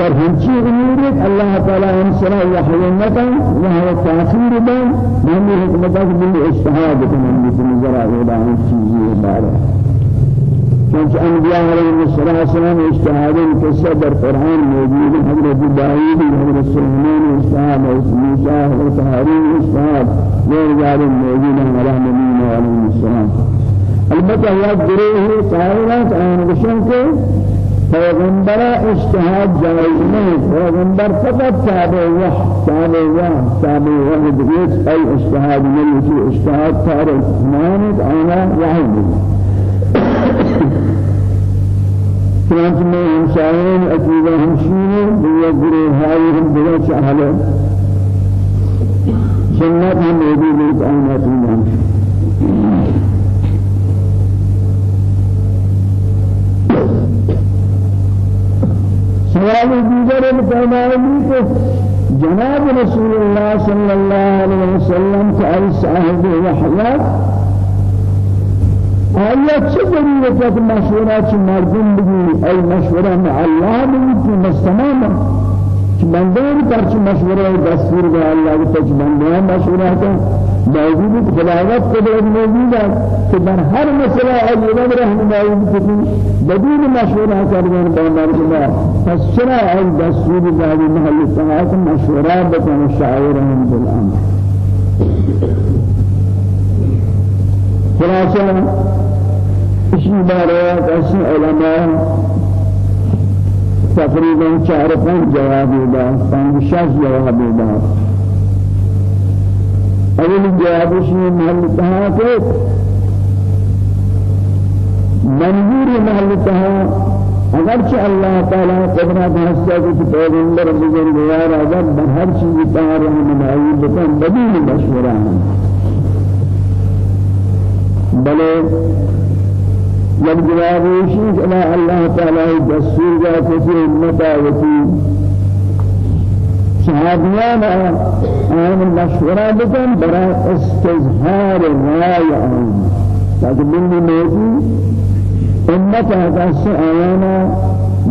در هنچی امور الله تعالی انسان وحی نکن وهو تأخیر بین من حکمت من اجتهاد کنن مثل ذرا إلى چیزی بارے چونکہ انبیاء علیہ السلام اجتہاد قصہ در قرآن موجود حضرت داؤد حضرت سلیمان اجتہاد موسیٰ حضرت ہارون اجتہاد غیر ظالم موجود علی نبینا علیہ السلام. البتہ یہ گروہ قائلات آن بشن کے پیغمبر اجتهاد جائز نہیں پیغمبر فقط تابع وح تابع وح تابع وح دیگر ای اجتهاد نہیں کہ اجتهاد تارک مانت آنا واحد چنانچہ میں انسان عقیدہ ہمشین دنیا گروہ ہائی ہم دنیا چاہلے سنت ہم ایدی لیت آنا تیمان سوال دیگر فرمائے کہ جناب رسول اللہ صلی اللہ علیہ وسلم کا ای صاحب وحیات آیا چه دلیل که مشوره چه مردم بگی ای مشورة مع الله بگی که مستمام چه بندان پر چه مشورة دستور به الله که چه بندان مشورة کن موجود خلافت قدرت موجود است که در هر مسئله ایران رهنمایی بکنی بدون مشوره کردن با مردم پس چرا این دستور دادی محل ساعت مشوره بکن شاعرهم بالامر خلاصہ اسی بارے ایسے علماء تقریبا چار پانچ جواب دا پانچ شش جواب دا اول جواب اسی محل کہا کہ منظور محل کہا اگرچہ اللہ تعالی قدرت ہستا کہ پیغمبر بزرگوار اگر ہر چیز پر رحمت بکن بدون مشورہ بلے جب جواب شیخ أنا اللہ تعالی دستور جا کسی امتا وتی صحابیان آن مشورہ بکن برای استظهار رای آن تاکہ من موضوع امت هذا آیانا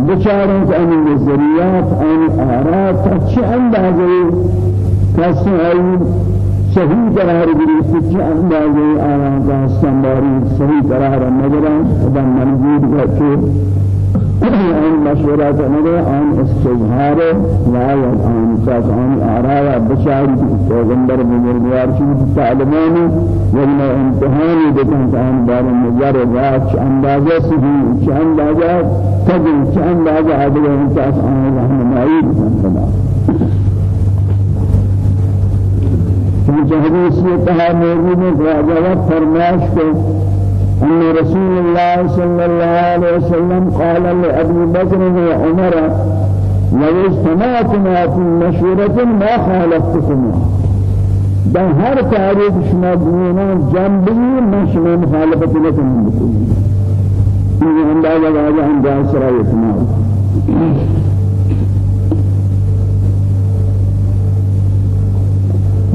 بچارن که این نظریات این آرات تا چه اندازه کسی این صحیح قرار گیری چه اندازه آیان کا استنباری صحیح قرار نگران خدا منظور ہے آن مشورات نگه آن استظهار وعید آن ساس آن آراء بشاری پیغمبر بزرگوار چیز تعلمانی ولی امتحانی بکن آن بار نظر رات چه اندازه سهی چه اندازه تجل چه اندازه عدل انساس آن رحمنائی بکن خدا چونکہ حدیث یہ کہا موجود ہے کہ فرمائش کو أن رسول الله صلى الله عليه وسلم قال لأبي بكر وعمر لو اجتمعتما في مشورة ما خالفتكما ده هر تعريف شما دينا جنبي ما شما مخالفة لكم بكل إذا أندازة واجه أندازة سرائي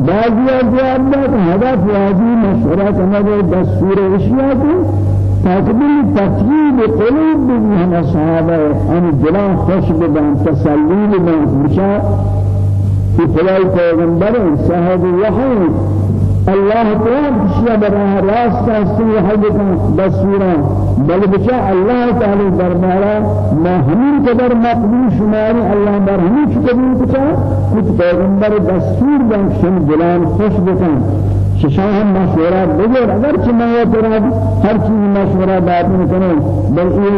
بعضی جواب داد هدف واجی مشورہ کرنا ہے دستور اشیاء کو تقبیل تفیید قلوب بھی ہم صحابہ ہم دلان خوش بدن تسلی بدن مشا کہ فلائی پیغمبر صاحب وحی الله تعالى بشيء براه راست استوى حدكم بسورة بل بشاء الله تعالى دربارا. ما همين قدر مقبول شماري الله بر همين قبول كتا كنت پیغمبر دستور بان شم دلان خوش بکن. ششان هم مشورہ بگر اگر چنا ہے ترا ہر چیز مشورہ بات نہیں کرے بلکہ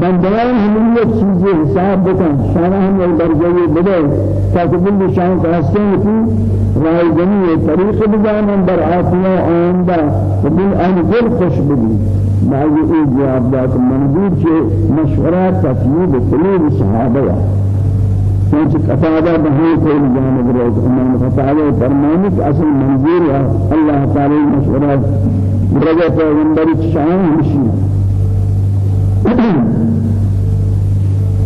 بندیان ہم یہ چیز حساب بکن. شان ہم ایک درجے بدل تاکہ بل شان کا حسن کی رائے جنی طریق بجان بر آتنا آئندہ بل آن دل خوش بگی بعض ای جواب داد منظور کہ مشورہ تفیید قلوب صحابہ سوچ قطادہ بہائی کوئی جانب روز امام قطادہ فرمانے کہ اصل منظور ہے اللہ تعالی مشورہ رجع پیغمبر شان ہمشی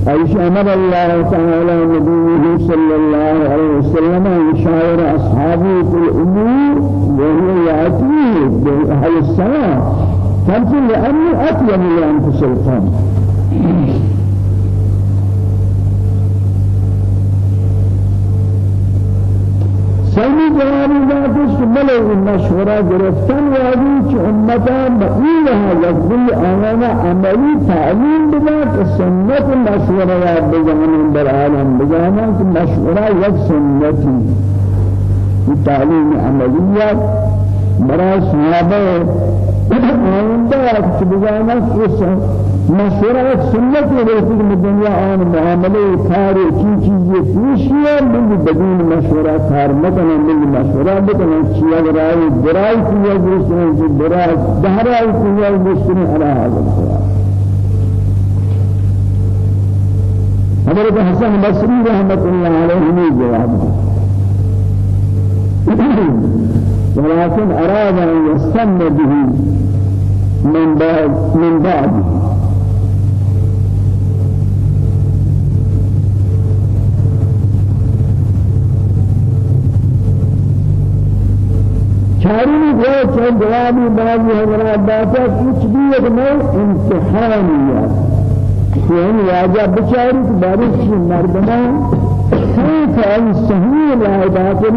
عائشہ أمر اللہ تعالی نبیہ صلی اللہ علیہ وسلم يشاور اصحابه في الأمور وهو ياتيه باهل السماء فانتم لاني اطيب لانفس القوم سمی جوابی که بله این مشوره گرفتن وادی که امتا بقیه لفظی آنها عملی تعلیم بده که سنت مشوره یاد بزنن در عالم بزنن که مشوره یک سنتی. تعلیم عملیات برای صحابه آنده که بزنن مشورہ سنت میں رہتی کہ دنیا آن معاملے کار کی چیزیں پیشیاں من بدون مشورہ کار مکنن من مشورہ بکنن چیا برائے برائے کیا دوسرے سے برائے دہرائی کیا کرا حضرت حسن بصری رحمت اللہ علیہ جواب ولكن أراد أن يستن به من بعد من بعده. چارمی کو چند جوابی بعضی حضرات باتا کچھ بھی ایک نئے امتحانیات یعنی واجہ بچاری مردمان كيف أي صحيح لا باطل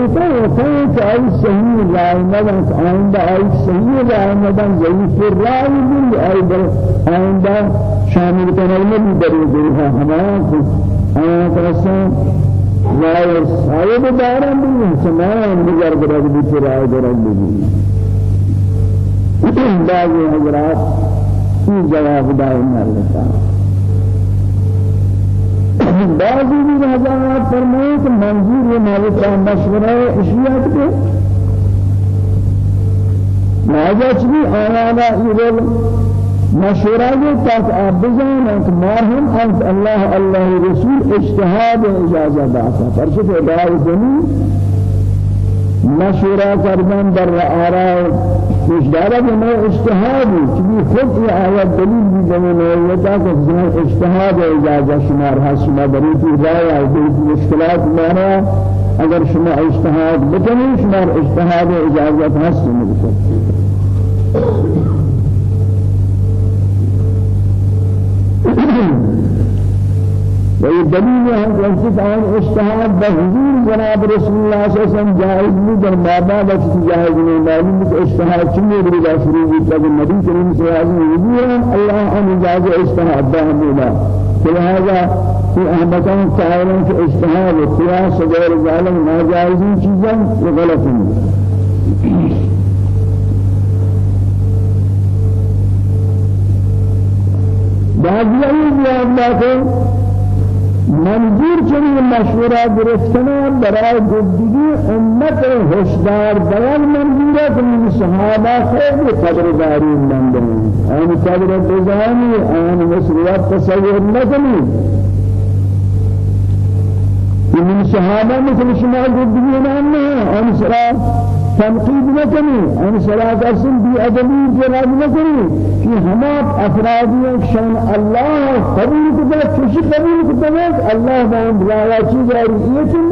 كيف أي صحيح لا مدن عند أي صحيح لا مدن زي الرأي من أي عند شامل كلمة بدرجة همان أنا ترسم لا سمان بزرگ رگ بھی چرائے درگ بھی بعض حضرات یہ جواب دائر مالتا بعضی بھی حضرات فرمائے کہ منظور یہ مالتا مشورہ اشیاء کے لہذا چلی آیانا یہ مشورہ تک آپ بجانا کہ مارہم انت اللہ اللہ رسول اجتہاد اجازہ داتا فرشت ادائی دنی مشورہ کردن در آراء کچھ دارا کہ میں اجتہادی چلی خود یہ آیت دلیل بھی زمین آیتا کہ زمین اجتہاد اجازہ شمار ہے شما بریتی رائے ہے بریتی مشکلات مانا اگر شما اجتہاد بکنی شمار اجتہاد وهي دليل ہے کہ اس عن اجتهاد بحضور جناب رسول الله صلى الله عليه وسلم نہیں در بابا بس جائز نہیں معلوم اجتهاد رسول اللہ کہ نبی کریم صلی اللہ علیہ وسلم اللہ ان جائز اجتهاد بہملا لہذا في احمدان قائلوں کہ اجتهاد و قياس غیر ظالم ناجائز چیزیں غلط ہیں بعضی بیان منظور چنین مشورہ گرفتنا برای گفتگی امت ہوشدار بیان منظور ہے کہ صحابہ خود قدر داری مندن. آن قدر بزانی آن مسئلات تصور نکنی. من صحابہ مثل شما نام نہیں آن صلاح تنقید نکنی. آن صلاة اسم بی ادبی جناب نکنی. کہ ہما افرادی شان اللہ قبول کتا چوشی قبول کتا اللہ بان بلایا چیز آری ایتن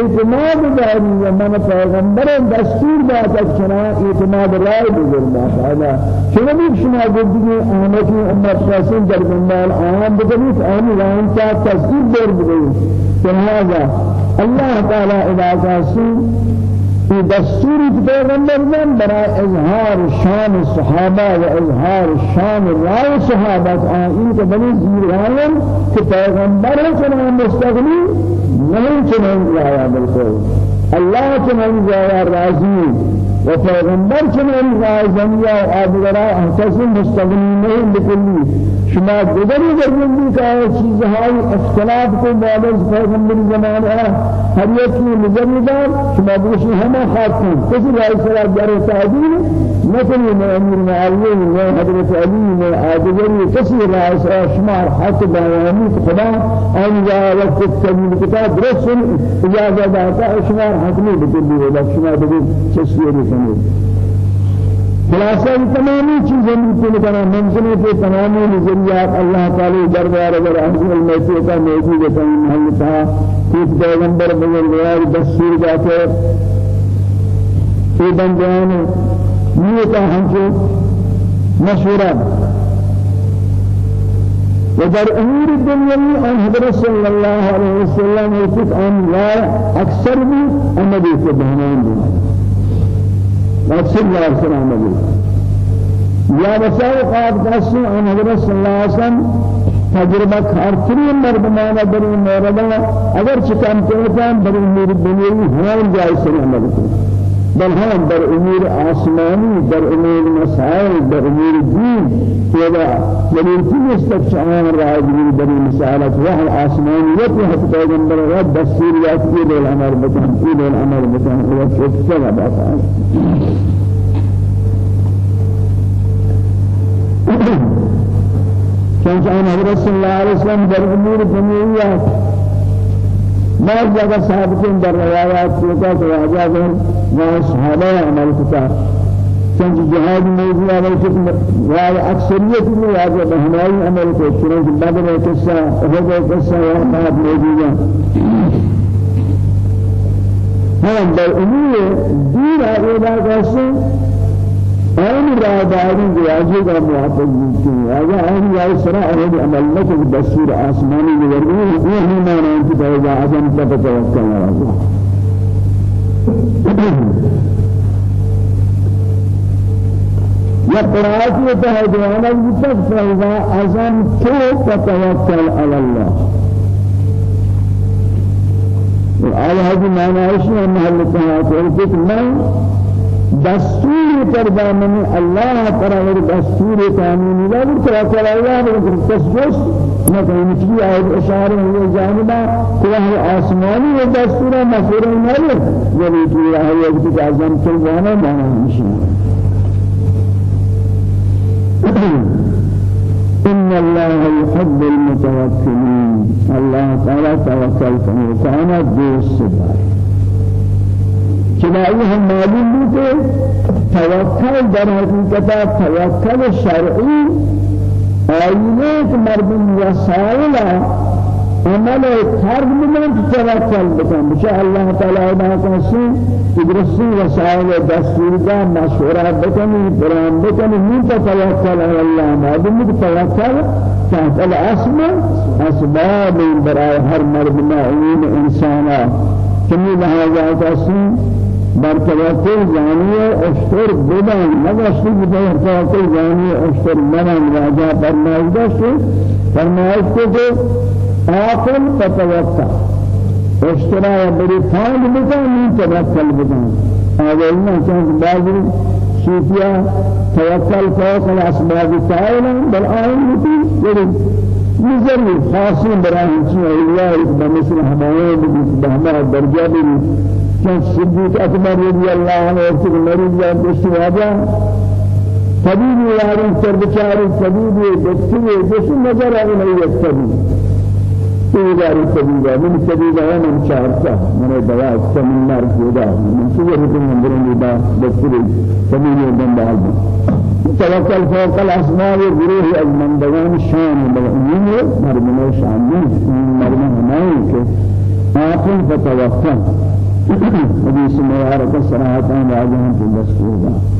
اعتماد داری و من پیغمبر دستور باتا چنا اعتماد رائے بزر باقالا چنا بھی شما گردگی آمدی امت شاسن در بندال آم بکنی آمی لائن تا تصدیق دور بگئی لہذا اللہ تعالی اذا قاسم في دستور پیغمبر من برای اظهار شان الصحابة و اظهار شان رأی صحابه. آئین که بنی زیران که پیغمبر چنان مستغنی نہیں چنان رایا بالکل. اللہ چنان رایا راضی. و پیغمبر چنان رایا زمیا و آدگرا احتسن مستغنی نہیں بکلی شما دیگری درمیان کا چیزهای اختلاف کو معلوم پیغمبر زمانہ ہر ایک کی نظر دار شما بوشی ہمیں خاص کسی رائے سرا جارے تعدیل مثل میں امیر معاویہ میں حضرت علی میں آدگری کسی رائے سرا شما حق بیانی خدا جا وقت تکمیل کتاب درست اجازت داتا شما حق نہیں بکلی شما دیگر چسیے بھی خلاصہ تمامی چیزیں ممکن کرنا ممکن ہے کہ تمامی نظریات اللہ تعالی دربار اگر اہل المسیح کا موجود ہے محل تھا کہ پیغمبر بزرگوار دستور جاتے یہ بندیان یہ کا ہم کو مشورہ ودر امور الدنيا عن حضرت صلى الله عليه وسلم يقول آن لا أكثر من امدي بهمان رسول الله صلى الله عليه وسلم يا وسائل قاد قسم عن حضرت صلى الله عليه وسلم تجربة خارترین مردمانہ در این مورد اگر چکم کنتان در امور دنیوی ہمان جائز سے عمل کریں بل هم در أمور آسمانی در أمور مسائل در أمور دین كذا جميل كل استفسار راجل در مسائل. وحل آسمانی يتي حتى پیغمبر رب دستور يأتي إلى الأمر بكم إلى الأمر بكم هو كذا بقى كان حضرت صلى الله عليه وسلم در امور دنيوية بعض جگہ ثابتين در روایات کہتا کہ واجہ ما صحابہ عمل کتا چند جهاد موضوع عمل کتا وعلى أكثرية من واجہ بہنائی عمل کو چنانچہ بدر قصہ احد قصہ واقعات موجودہ ہم در امور دین آئیدہ کہتے آن راداری جواجی کا موافق ممکن ہے اگر آن یا سرا اور عمل نہ دستور آسمانی نظر یہ ہی ہے کہ پیدا اعظم تک توکل اللہ یا قرآن کی تہجوانا بتک فیضا اعظم تو علی اللہ وعلى هذه معنى إيش محل التهاجر من دستور پر دامن اللہ تعالی دستور قانونی لا اللہ پر تسجس نہ کہیں کہ آیت اشارہ ہے جانبا کہ ہے آسمانی و دستور مفور نہ ہے یعنی کہ ہے کہ اعظم کے جانا مانا ان الله يحب المتوكلين الله تعالى توكل وكان دوست چنانچہ ہم معلوم کہ توکل در حقیقت توکل شرعی آئینه که مردم وسائل عمل ترک بدن توکل بکن بچه الله تعالی اینا کسی ادرسی وسائل دستور دا مشوره بکنی برام بکنی. من توکل علی الله. معلوم که توکل تحت الاسم اسباب برای هر مرد معین انسانا. کمی لحاظه کسی بر توکل جانی اشتر بدن. نگشتی بر توکل جانی اشتر بدن راجع فرمایده شد فرمایده که آخر فتوکل اشترا بری فاند بکن من توکل بکن اولنا چند بعضی صوفیا توکل فوق الاسباب تعالی بل آئین ہوتی یعنی نظر خاصی برای چیز اللہ بمثل ہمائے بہما درجہ بھی چند صدیق اکبر رضی اللہ عنہ ایک مریض یا دشت واجہ طبیب یاری سر بچاری طبیب دکتر دشت نظر آئے نہیں ایک طبیب تیجاری سبیلا من سبیلا و من شارسا من دوا سمین نار کیدا من سوى رکن اندرن لبا بسر سبیلی بند آلبا توکل فوق الأسماء گروه از مندگان شان بلعمین مرمن شان مرمن ہمائی کہ آخر حدیث میارک صراحتان راجہن في دستور